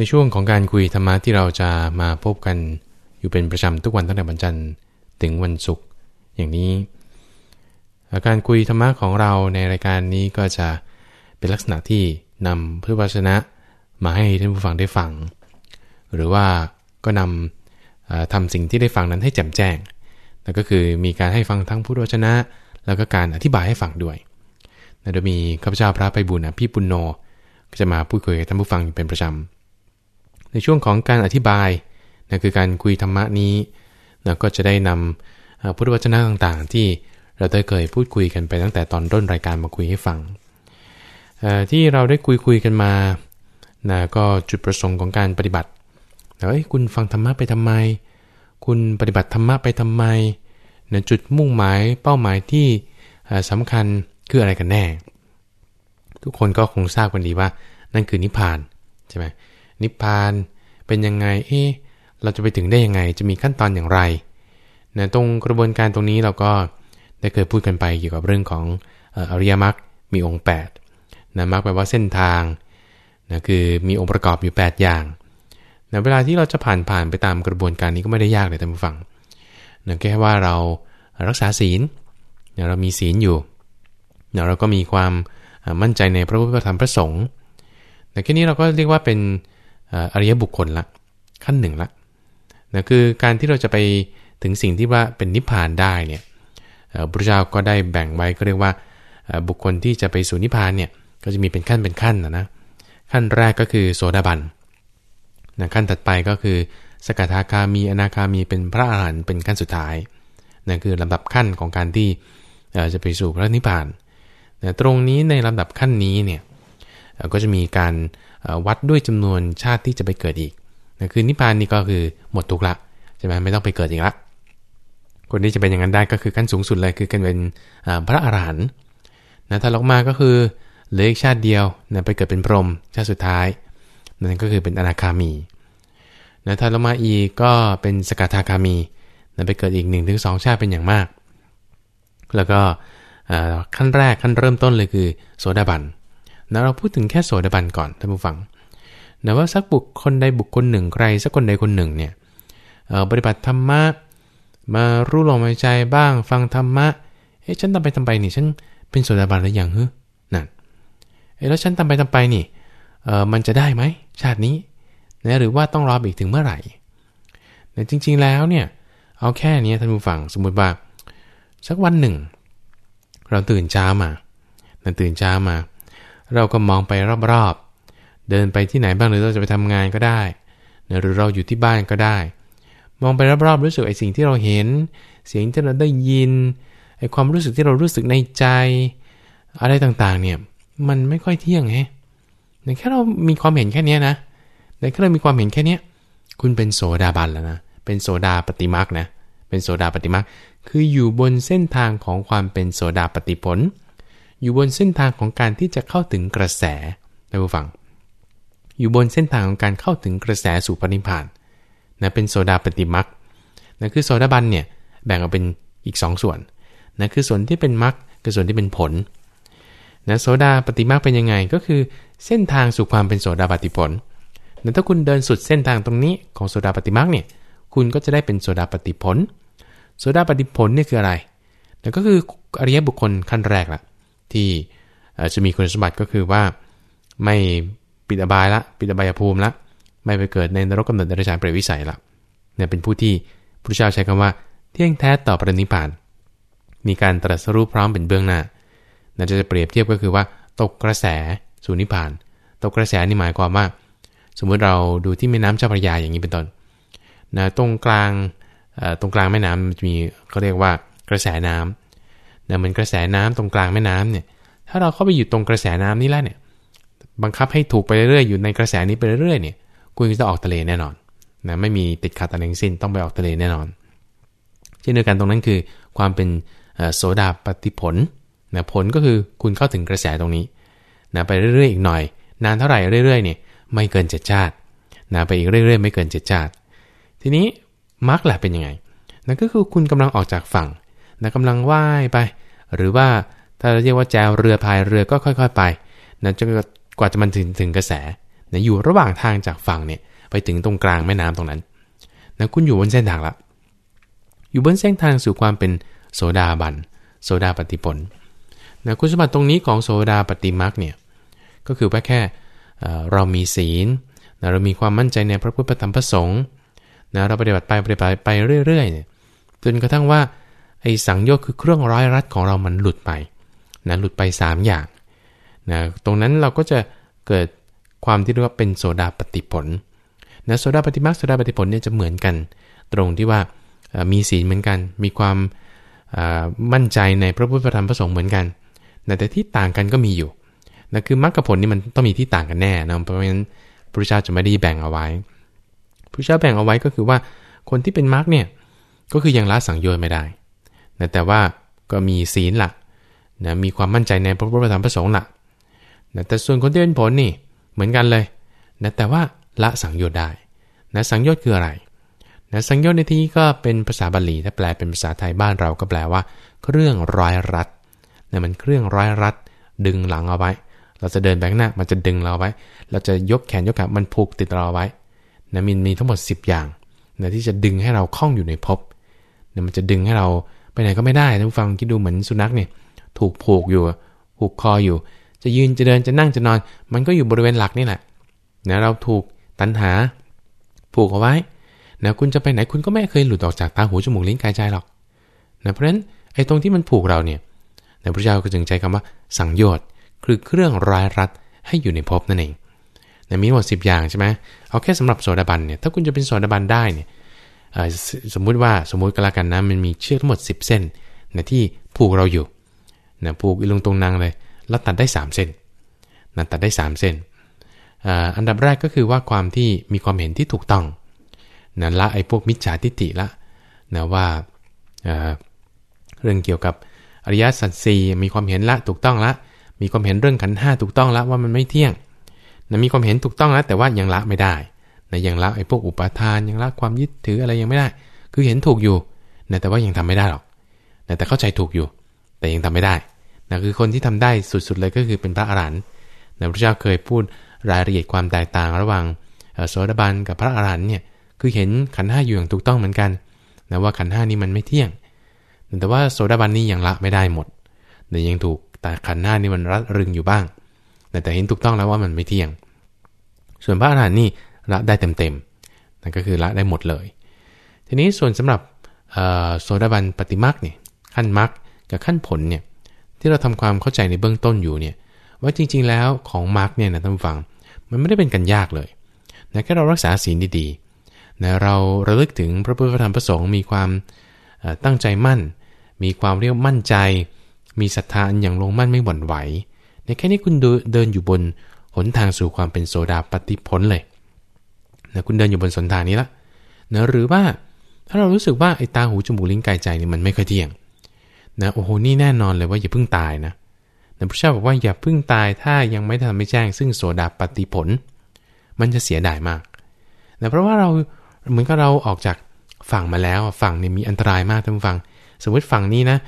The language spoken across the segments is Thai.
ในช่วงของการคุยธรรมะที่เราจะมาพบกันอยู่เป็นประจำทุกวันตั้งแต่วันจันทร์ถึงวันศุกร์อย่างนี้การคุยธรรมะของเราในรายการนี้ก็จะเป็นลักษณะที่นำพุทธวจนะมาให้ท่านผู้ฟังได้ฟัง หรือว่าก็นำทำสิ่งที่ได้ฟังนั้นให้แจ่มแจ้งนั่นก็คือมีการให้ฟังทั้งพุทธวจนะ แล้วก็การอธิบายให้ฟังด้วยโดยมีข้าพเจ้าพระไปบุญอภิปุณโญก็จะมาพูดคุยกับท่านผู้ฟังเป็นประจำ ในช่วงของการอธิบายนั่นคือการคุยธรรมะนี้เราก็จะได้นำพุทธวจนะต่างๆ ที่เราได้เคยพูดคุยกันไปตั้งแต่ตอนต้นรายการมาคุยให้ฟัง ที่เราได้คุยคุยกันมานะก็จุดประสงค์ของการปฏิบัติเฮ้ยคุณฟังธรรมะไปทำไม คุณปฏิบัติธรรมะไปทำไมนะจุดมุ่งหมายเป้าหมายที่สำคัญคืออะไรกันแน่ ทุกคนก็คงทราบกันดีว่า นั่นคือนิพพานใช่ไหม นิพพานเป็นยังไง เอ๊ะเราจะไปถึงได้ยังไง จะมีขั้นตอนอย่างไรนะตรงกระบวนการตรงนี้เราก็ได้เคยพูดกันไปเกี่ยวกับเรื่องของอริยมรรค มีองค์ 8นะมรรคแปลว่าเส้นทางนะคือมีองค์ประกอบอยู่ 8 อย่างนะเวลาที่เราจะผ่านผ่านไปตามกระบวนการนี้ก็ไม่ได้ยากเลยท่านผู้ฟังนะแค่ว่าเรารักษาศีลนะเรามีศีลอยู่นะเราก็มีความมั่นใจในพระพุทธธรรมพระสงฆ์นะแค่นี้เราก็เรียกว่าเป็น อริยบุคคลละ ขั้นหนึ่งละนะคือการที่เราจะไปถึงสิ่งที่ว่าเป็นนิพพานได้เนี่ยพระเจ้าก็ได้แบ่งไว้ก็เรียกว่าบุคคลที่จะไปสู่นิพพานเนี่ยก็จะมีเป็นขั้นเป็นขั้นนะนะขั้นแรกก็คือโสดาบันนะขั้นถัดไปก็คือ สกทาคามีอนาคามีเป็นพระอาหารหันต์เป็นขั้นสุดท้ายนั่นคือลำดับขั้นของการที่จะไปสู่พระนิพพานนะตรงนี้ในลำดับขั้นนี้เนี่ยก็จะมีการ วัดด้วยจำนวนชาติที่จะไปเกิดอีกนะคือนิพพานนี่ก็คือหมดทุกละใช่ไหมไม่ต้องไปเกิดอีกละคนที่จะเป็นอย่างนั้นได้ก็คือขั้นสูงสุดเลยคือการเป็นพระอรหันต์นะถ้าลงมาก็คือเหลืออีกชาติเดียวนะไปเกิดเป็นพรหมชาติสุดท้ายนั่นก็คือเป็นอนาคามีนะถ้าลงมาอีกก็เป็นสกทาคามีนะไปเกิดอีก1นถึงสชาติเป็นอย่างมาก แล้วก็ขั้นแรกขั้นเริ่มต้นเลยคือโสดาบัน นะเราพูดถึงแค่โสดาบันก่อนท่านผู้ฟังนะว่าสักบุคคลใดบุคคลหนึ่งใครสักคนใดคนหนึ่งเนี่ยปฏิบัติธรรมะมารู้ลมหายใจบ้างฟังธรรมะเฮ้ยฉันทำไปทำไปนี่ฉันเป็นโสดาบันหรือยังเฮ้นั่นเอ้แล้วฉันทำไปทำไปนี่เออมันจะได้ไหมชาตินี้นะหรือว่าต้องรออีกถึงเมื่อไหร่แต่จริง ๆแล้วเนี่ยเอาแค่นี้ท่านผู้ฟังสมมุติว่าสักวันหนึ่ง เราตื่นเช้ามานั่นตื่นเช้ามา เราก็มองไปรอบๆ เดินไปที่ไหนบ้างหรือเราจะไปทำงานก็ได้ หรือเราอยู่ที่บ้านก็ได้ มองไปรอบๆรู้สึกไอ้สิ่งที่เราเห็น เสียงที่เราได้ยินไอ้ความรู้สึกที่เรารู้สึกในใจ อะไรต่างๆ เนี่ย มันไม่ค่อยเที่ยงไงแต่แค่เรามีความเห็นแค่นี้นะแต่แค่เรามีความเห็นแค่นี้คุณเป็นโสดาบันแล้วนะ เป็นโสดาปฏิมาคนะ เป็นโสดาปฏิมาคคืออยู่บนเส้นทางของความเป็นโสดาปฏิผล อยู่บนเส้นทางของการที่จะเข้าถึงกระแสท่านผู้ฟัง อยู่บนเส้นทางของการเข้าถึงกระแสสู่พระนิพพานนะเป็นโสดาปัตติมรรคนะคือโสดาบันเนี่ยแบ่งออกเป็นอีก 2 ส่วนนะคือส่วนที่เป็นมรรคกับส่วนที่เป็นผลนะโสดาปัตติมรรคเป็นยังไงก็คือเส้นทางสู่ความเป็นโสดาปัตติผลนะถ้าคุณเดินสุดเส้นทางตรงนี้ของโสดาปัตติมรรคเนี่ยคุณก็จะได้เป็นโสดาปัตติผลโสดาปัตติผลนี่คืออะไรนั่นก็คืออริยบุคคลขั้นแรกละ ที่จะมีคุณสมบัติก็คือว่าไม่ปิดอบายละปิดอบายภูมิละไม่ไปเกิดในนรกกำเนิดเดรัจฉานเปรตวิสัยละเนี่ยเป็นผู้ที่พระเจ้าใช้คำว่า เที่ยงแท้ต่อปรินิพาน มีการตรัสรู้พร้อมเป็นเบื้องหน้าน่าจะเปรียบเทียบก็คือว่า ตกกระแสสู่นิพาน ตกกระแสนี่หมายความว่า สมมุติเราดูที่แม่น้ำเจ้าพระยาอย่างนี้เป็นต้นนะตรงกลางตรงกลางแม่น้ำมันจะมีเขาเรียกว่ากระแสน้ำ นะเหมือนกระแสน้ำตรงกลางแม่น้ำเนี่ย ถ้าเราเข้าไปอยู่ตรงกระแสน้ำนี้แล้วเนี่ย บังคับให้ถูกไปเรื่อยๆอยู่ในกระแสนี้ไปเรื่อยๆเนี่ย คุณจะออกทะเลแน่นอนนะไม่มีติดขัดอะไรทั้งสิ้นต้องไปออกทะเลแน่นอน เช่นเดียวกันตรงนั้นคือความเป็นโสดาปฏิผลนะผลก็คือคุณเข้าถึงกระแสตรงนี้นะไปเรื่อยๆอีกหน่อย นานเท่าไหร่เรื่อยๆเนี่ยไม่เกินเจ็ดชาตินะไปอีกเรื่อยๆ ไม่เกินเจ็ดชาติ ทีนี้มรรคแหละเป็นยังไงนั่นก็คือคุณกำลังออกจากฝั่ง นะกำลังว่ายไป หรือว่าถ้าเราเรียกว่าแจวเรือพายเรือก็ค่อย ๆ ไปนะจนกว่าจะมันถึงถึงกระแสนะอยู่ระหว่างทางจากฝั่งเนี่ยไปถึงตรงกลางแม่น้ำตรงนั้นนะคุณอยู่บนเส้นทางละอยู่บนเส้นทางสู่ความเป็นโสดาบันโสดาปฏิผลนะคุณสมบัติตรงนี้ของโสดาปฏิมักเนี่ยก็คือว่าแค่เรามีศีลนะเรามีความมั่นใจในพระพุทธธรรมพระสงฆ์นะเราปฏิบัติไปปฏิบัติไปเรื่อยๆเนี่ยจนกระทั่งว่า ไอ้สังโยชน์คือเครื่องร้อยรัดของเรามันหลุดไปนะหลุดไป 3 อย่างนะตรงนั้นเราก็จะเกิดความที่เรียกว่าเป็นโสดาปฏิผลนะโสดาปฏิมาโสดาปฏิผลเนี่ยจะเหมือนกัน ตรงที่ว่ามีศีลเหมือนกัน มีความมั่นใจในพระพุทธธรรมพระสงฆ์เหมือนกันนะแต่ที่ต่างกันก็มีอยู่นะคือมรรคผลนี่มันต้องมีที่ต่างกันแน่นะเพราะฉะนั้นพระเจ้าจะไม่ได้แบ่งเอาไว้พระเจ้าแบ่งเอาไว้ก็คือว่าคนที่เป็นมรรคเนี่ยก็คือยังละสังโยชน์ไม่ได้ นะแต่ว่าก็มีศีลหลักนะมีความมั่นใจในพระพุทธธรรมพระสงฆ์หลักนะแต่ส่วนคนที่เป็นผลนี่เหมือนกันเลยนะแต่ว่าละสังโยชน์ได้นะสังโยชน์คืออะไรนะสังโยชน์ในที่ก็เป็นภาษาบาลีถ้าแปลเป็นภาษาไทยบ้านเราก็แปลว่า เครื่องร้อยรัดนะมันเครื่องร้อยรัด ดึงหลังเอาไว้ เราจะเดินแบงหน้ามันจะดึงเราไว้ เราจะยกแขนยกขามันผูกติดเราไว้นะมีมีทั้งหมด 10 อย่างนะที่จะดึงให้เราคล้องอยู่ในภพนะมันจะดึงให้เรา ไปไหนก็ไม่ได้ท่านผู้ฟังคิดดูเหมือนสุนัขเนี่ยถูกผูกอยู่ผูกคออยู่ จะยืนจะเดินจะนั่งจะนอน มันก็อยู่บริเวณหลักนี่แหละนะเราถูกตันหา ผูกเอาไว้นะคุณจะไปไหนคุณก็ไม่เคยหลุดออกจากตาหูจมูกลิ้นกายใจหรอกนะเพราะฉะนั้นไอ้ตรงที่มันผูกเราเนี่ยนะพระเจ้าก็จึงใช้คำว่าสังโยชน์คือเครื่องร้ายรัดให้อยู่ในภพนั่นเองนะมีหมด10 อย่างใช่ไหมเอาแค่สำหรับโสดาบันเนี่ยถ้าคุณจะเป็นโสดาบันได้เนี่ย สมมุติว่าสมมุติก็แล้วกันนะมันมีเชือกทั้งหมด 10 เส้นนะที่ผูกเราอยู่นะผูกอีลงตรงนางเลย แล้วตัดได้ 3 เส้นนะตัดได้ 3 เส้นอันดับแรกก็คือว่าความที่มีความเห็นที่ถูกต้องนะละไอ้พวกมิจฉาทิฏฐิละนะว่าเรื่องเกี่ยวกับอริยสัจสี่มีความเห็นละถูกต้องละ มีความเห็นเรื่องขันห้าถูกต้องละว่ามันไม่เที่ยงนะมีความเห็นถูกต้องแล้วแต่ว่ายังละไม่ได้ นะยังละไอ้พวกอุปาทานยังละความยึดถืออะไรยังไม่ได้ คือเห็นถูกอยู่นะแต่ว่ายังทำไม่ได้หรอกนะแต่เข้าใจถูกอยู่ แต่ยังทำไม่ได้นะคือคนที่ทำได้สุดๆเลยก็คือเป็นพระอรหันต์นะพระเจ้าเคยพูดรายละเอียดความแตกต่างระหว่างโสดาบันกับพระอรหันต์เนี่ยคือเห็นขันห้าอยู่อย่างถูกต้องเหมือนกันนะว่าขันห้านี้มันไม่เที่ยง แต่ว่าโสดาบันนี่ยังละไม่ได้หมดแต่ยังถูกแต่ขันห้านี่มันรัดรึงอยู่บ้างแต่เห็นถูกต้องแล้วว่ามันไม่เที่ยง ส่วนพระอรหันต์นี่ ละได้เต็มๆนั่นก็คือละได้หมดเลย ทีนี้ส่วนสำหรับโสดาบันปฏิมักเนี่ยขั้นมักกับขั้นผลเนี่ยที่เราทำความเข้าใจในเบื้องต้นอยู่เนี่ยว่าจริง ๆ แล้วของมักเนี่ยนะท่านฟังมันไม่ได้เป็นกันยากเลยนะแค่เรารักษาศีลดีๆนะเราระลึกถึงพระพุทธธรรมประสงค์มีความตั้งใจมั่น มีความเรียกมั่นใจ มีศรัทธาอย่างลงมั่นไม่หวั่นไหวในแค่นี้คุณเดินอยู่บนหนทางสู่ความเป็นโสดาปฏิพลเลย นะคุณเดินอยู่บนสนทางนี้ละนะหรือว่าถ้าเรารู้สึกว่าไอ้ตาหูจมูกลิ้นกายใจนี่มันไม่ค่อยเที่ยงนะโอ้โหนี่แน่นอนเลยว่าอย่าเพิ่งตายนะนะพระเจ้าบอกว่าอย่าเพิ่งตายถ้ายังไม่ทำไม่แจ้ง ซึ่งโสดาปฏิผล มันจะเสียดายมากนะเพราะว่าเราเหมือนกับเราออกจากฝั่งมาแล้วฝั่งนี่มีอันตรายมากท่านฟัง สมมติฝั่งนี้นะ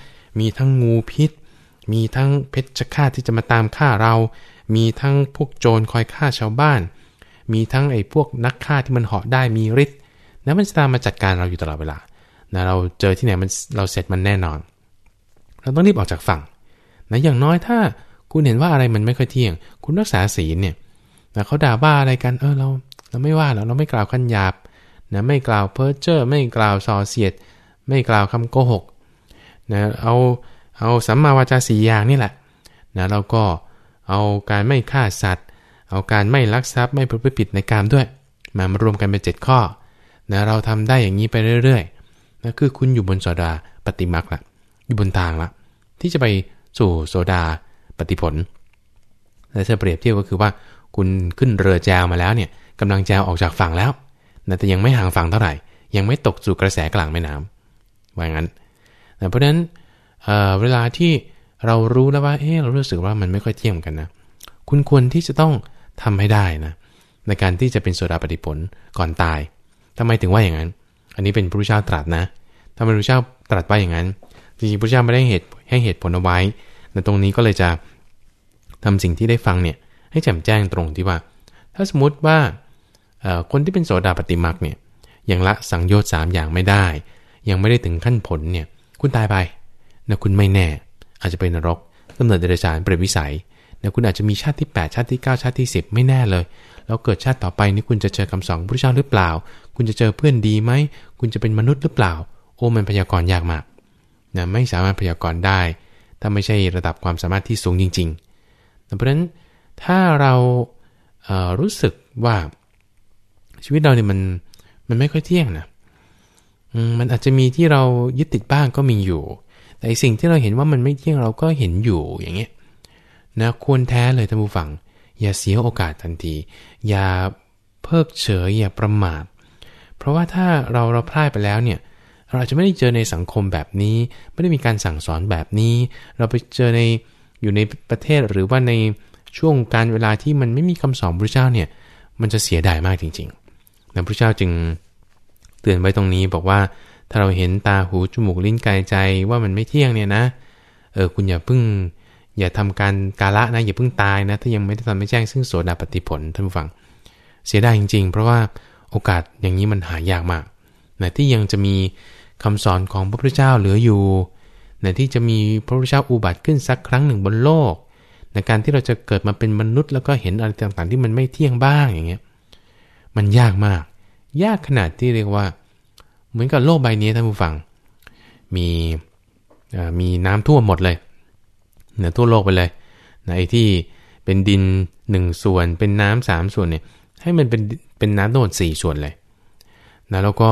มีทั้งงูพิษ มีทั้งเพชฌฆาตที่จะมาตามฆ่าเรา มีทั้งพวกโจรคอยฆ่าชาวบ้าน มีทั้งไอ้พวกนักฆ่าที่มันเหาะได้มีฤทธิ์นะมันจะตามมาจัดการเราอยู่ตลอดเวลานะเราเจอที่ไหนมันเราเสร็จมันแน่นอน เราต้องรีบออกจากฝั่งนะอย่างน้อยถ้าคุณเห็นว่าอะไรมันไม่ค่อยเที่ยง คุณรักษาศีลเนี่ยนะเขาด่าบ้าอะไรกันเออเรา เราไม่ว่าเราเราไม่กล่าวขันหยาบนะไม่กล่าวเพ้อเจ้อไม่กล่าวส่อเสียด ไม่กล่าวคำโกหกนะเอาเอาสัมมาวาจาสีอย่างนี่แหละนะเราก็เอาการไม่ฆ่าสัตว์ เอาการไม่ลักทรัพย์ไม่ประพฤติผิดในการด้วยมามารวมกันเป็นเจ็ดข้อนะเราทำได้อย่างนี้ไปเรื่อยๆนะคือคุณอยู่บนโซดาปฏิมักละอยู่บนทางละที่จะไปสู่โซดาปฏิผลและถ้าเปรียบเทียบก็คือว่าคุณขึ้นเรือแจวมาแล้วเนี่ยกำลังแจวออกจากฝั่งแล้วแต่ยังไม่ห่างฝั่งเท่าไหร่ ยังไม่ตกสู่กระแสกลางแม่น้ำว่างั้นเพราะฉะนั้นเเวลาที่เรารู้แล้วว่าเออเรารู้สึกว่ามันไม่ค่อยเที่ยงกันนะ คุณควรที่จะต้อง ทำให้ได้นะในการที่จะเป็นโซดาปฏิผลก่อนตายทำไมถึงว่าอย่างนั้น อันนี้เป็นพระพุทธเจ้าตรัสนะถ้าพระพุทธเจ้าตรัสว่าอย่างนั้นจริงๆพระพุทธเจ้าไม่ได้เหตุให้เหตุผลเอาไว้ในตรงนี้ก็เลยจะทำสิ่งที่ได้ฟังเนี่ยให้แจ่มแจ้งตรงที่ว่า ถ้าสมมติว่าคนที่เป็นโสดาปฏิมักเนี่ยยังละสังโยชน์สามอย่างไม่ได้ ยังไม่ได้ถึงขั้นผลเนี่ยคุณตายไปนะคุณไม่แน่ อาจจะเป็นนรกกำเนิดเดรัจฉานเปรตวิสัย นะคุณอาจจะมีชาติที่ 8 ชาติที่ 9 ชาติที่ 10 ไม่แน่เลย แล้วเกิดชาติต่อไปนี่คุณจะเจอคำสอนพระเจ้าหรือเปล่า คุณจะเจอเพื่อนดีไหม คุณจะเป็นมนุษย์หรือเปล่า โอ้มันพยากรณ์ยากมากนะไม่สามารถพยากรณ์ได้ ถ้าไม่ใช่ระดับความสามารถที่สูงจริงๆเพราะฉะนั้นถ้าเราเรู้สึกว่าชีวิตเราเนี่ยมันมันไม่ค่อยเที่ยงนะมันอาจจะมีที่เรายึดติดบ้างก็มีอยู่ แต่สิ่งที่เราเห็นว่ามันไม่เที่ยงเราก็เห็นอยู่อย่างเงี้ย นะควรแท้เลยท่านผู้ฟัง อย่าเสียโอกาสทันที อย่าเพิกเฉยอย่าประมาท เพราะว่าถ้าเราเราพลาดไปแล้วเนี่ยเราอาจจะไม่ได้เจอในสังคมแบบนี้ ไม่ได้มีการสั่งสอนแบบนี้ เราไปเจอในอยู่ในประเทศหรือว่าในช่วงการเวลาที่มันไม่มีคำสอนพระเจ้าเนี่ย มันจะเสียดายมากจริงๆนะพระเจ้าจึงเตือนไว้ตรงนี้บอกว่าถ้าเราเห็นตาหูจมูกลิ้นกายใจว่ามันไม่เที่ยงเนี่ยนะเออคุณอย่าเพิ่ง อย่าทำการกาละนะอย่าเพิ่งตายนะ ถ้ายังไม่ได้ทำไม่แจ้งซึ่งโสดาปฏิผลท่านผู้ฟัง เสียดายจริง ๆ เพราะว่าโอกาสอย่างนี้มันหายากมากนะที่ยังจะมีคำสอนของพระพุทธเจ้าเหลืออยู่นะที่จะมีพระพุทธเจ้าอุบัติขึ้นสักครั้งหนึ่งบนโลกในการที่เราจะเกิดมาเป็นมนุษย์ แล้วก็เห็นอะไรต่างๆ ที่มันไม่เที่ยงบ้างอย่างเงี้ยมันยากมาก ยากขนาดที่เรียกว่า เหมือนกับโลกใบนี้ท่านผู้ฟัง มีมีน้ำท่วมหมดเลย นะทั่วโลกไปเลยนะไอ้ที่เป็นดินหนึ่งส่วนเป็นน้ำสามส่วนเนี่ยให้มันเป็นเป็นน้ำโน่นสี่ส่วนเลยนะแล้วก็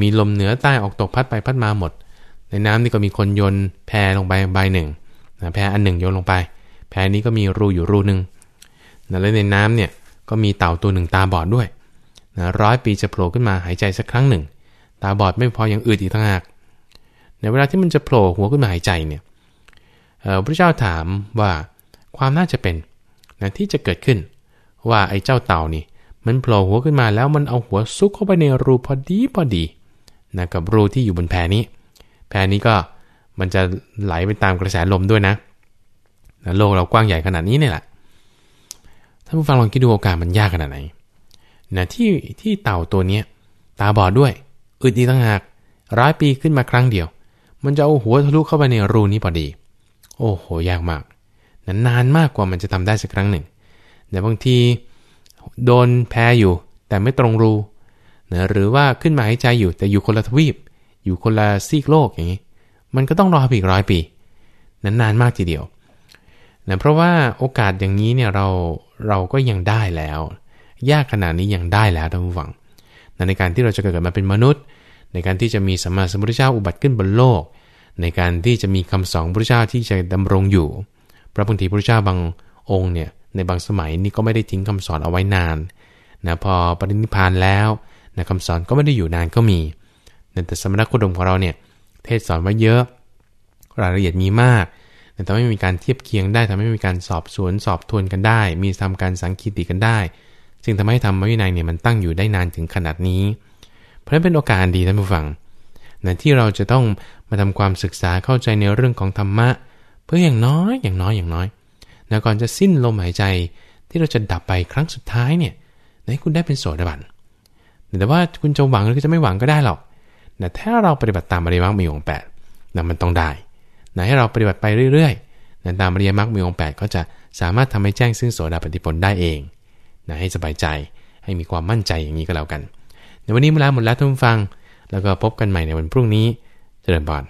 มีลมเหนือใต้ออกตกพัดไปพัดมาหมด ในน้ำนี่ก็มีคนโยนแพลงไปใบหนึ่งนะแพอันหนึ่งโยนลงไป แพนี้ก็มีรูอยู่รูหนึ่งนะแล้วในน้ำเนี่ยก็มีเต่าตัวหนึ่งตาบอดด้วยนะร้อยปีจะโผล่ขึ้นมาหายใจสักครั้งหนึ่ง ตาบอดไม่พอยังอืดอีกทั้งหากในเวลาที่มันจะโผล่หัวขึ้นมาหายใจเนี่ย พระเจ้าถามว่าความน่าจะเป็นนะที่จะเกิดขึ้น ว่าไอ้เจ้าเต่านี่ มันโผล่หัวขึ้นมาแล้วมันเอาหัวซุกเข้าไปในรูพอดีพอดีนะกับรูที่อยู่บนแพนี้ แพนี้ก็มันจะไหลไปตามกระแสลมด้วยนะนะโลกเรากว้างใหญ่ขนาดนี้เนี่ยแหละท่านผู้ฟังลองคิดดูโอกาสมันยากขนาดไหนนะที่ที่เต่าตัวเนี้ยตาบอดด้วยอึดดีตั้งหากร้อยปีขึ้นมาครั้งเดียว มันจะเอาหัวทะลุเข้าไปในรูนี้พอดี โอ้โหยากมากนานานมากกว่ามันจะทำได้สักครั้งหนึ่งแต่บางทีโดนแพ้อยู่แต่ไม่ตรงรูนะหรือว่าขึ้นมาหายใจอยู่แต่อยู่คนละทวีป อยู่คนละซีกโลกอย่างนี้ มันก็ต้องรออีกร้อยปีนั้นนานมากทีเดียวนะเพราะว่าโอกาสอย่างนี้เนี่ยเราเราก็ยังได้แล้ว ยากขนาดนี้ยังได้แล้วท่านผู้ฟังในการที่เราจะเกิดมาเป็นมนุษย์ ในการที่จะมีสัมมาสัมพุทธเจ้าอุบัติขึ้นบนโลก ในการที่จะมีคำสอนพระเจ้าที่จะดำรงอยู่ พระบางทีพระเจ้าบางองค์เนี่ยในบางสมัยนี่ก็ไม่ได้ทิ้งคำสอนเอาไว้นานนะพอปรินิพานแล้วนะคำสอนก็ไม่ได้อยู่นานก็มี แต่สมณโคดมของเราเนี่ยเทศสอนไว้เยอะรายละเอียดมีมากแต่ทำให้มีการเทียบเคียงได้ทำให้มีการสอบสวนสอบทวนกันได้ มีทำการสังคีติกันได้ จึงทำให้ธรรมวินัยเนี่ยมันตั้งอยู่ได้นานถึงขนาดนี้ เพราะนั้นเป็นโอกาสดีท่านผู้ฟัง นะที่เราจะต้องมาทำความศึกษาเข้าใจในเรื่องของธรรมะ เพื่ออย่างน้อยอย่างน้อยอย่างน้อยนะก่อนจะสิ้นลมหายใจที่เราจะดับไปครั้งสุดท้ายเนี่ยให้คุณได้เป็นโสดาบันแต่ว่าคุณจะหวังหรือจะไม่หวังก็ได้หรอกนะถ้าเราปฏิบัติตามอริยมรรคมีองค์แปดนะมันต้องได้นะให้เราปฏิบัติไปเรื่อยๆนะตามอริยมรรคมีองค์แปดก็จะสามารถทำให้แจ้งซึ่งโสดาปฏิผลได้เองนะให้สบายใจให้มีความมั่นใจอย่างนี้ก็แล้วกันในวันนี้เวลาหมดแล้วท่านฟัง แล้วก็พบกันใหม่ในวันพรุ่งนี้ เจริญพร